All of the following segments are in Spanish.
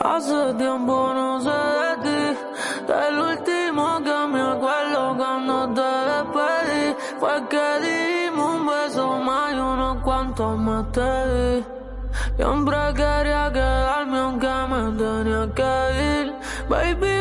Hace tiempo no sé de ti, del último que me acuerdo cuando te despedí, fue que dimos un beso más y unos cuantos más te di. Siempre quería quedarme aunque me tenía que ir, baby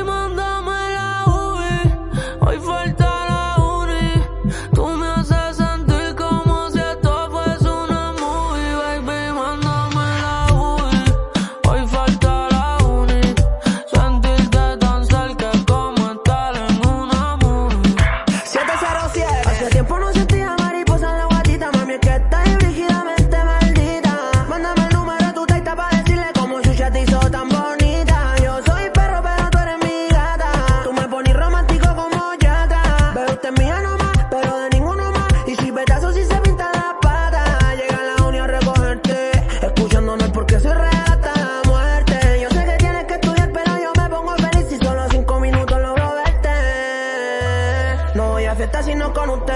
sino con usted.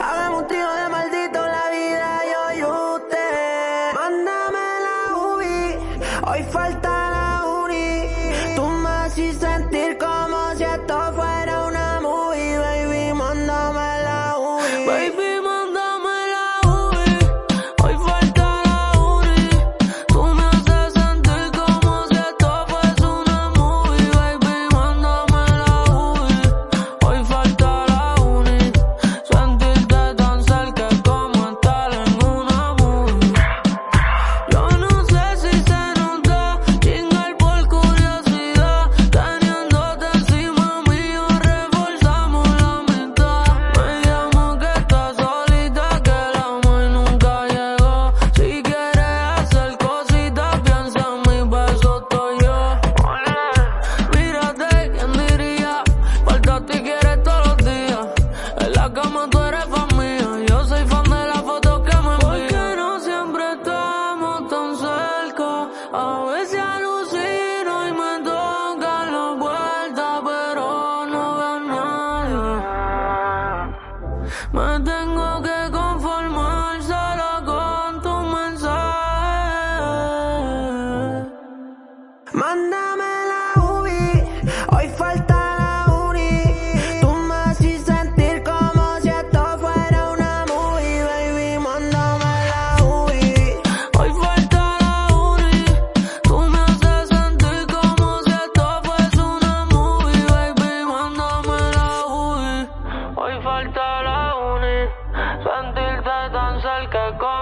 Hagamos un trío de maldito la vida, yo y usted. Mándame la UBI, hoy falta Mándame la UBI, hoy falta la uni. Tú me haces sentir como si esto fuera una movie, baby. Mándame la UBI. Hoy falta la uni. Tú me haces sentir como si esto fuese una movie, baby. Mándame la UBI. Hoy falta la sentirte tan cerca como